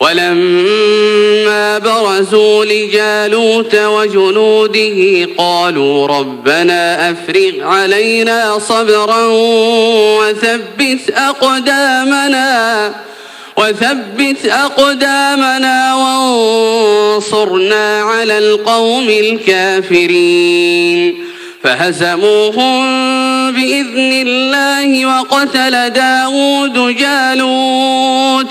ولما برزوا لجالوت وجنوده قالوا ربنا أفرغ علينا صبرا وثبت أقدامنا وثبت أقدامنا وانصرنا على القوم الكافرين. فهزموهم بإذن الله وقتل داود جالوت.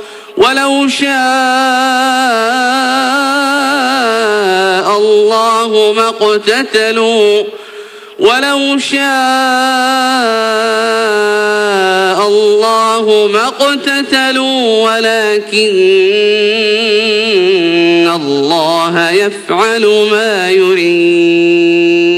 ولو شاء الله ما اقتتلوا ولو شاء الله ما اقتتلوا ولكن الله يفعل ما يريد.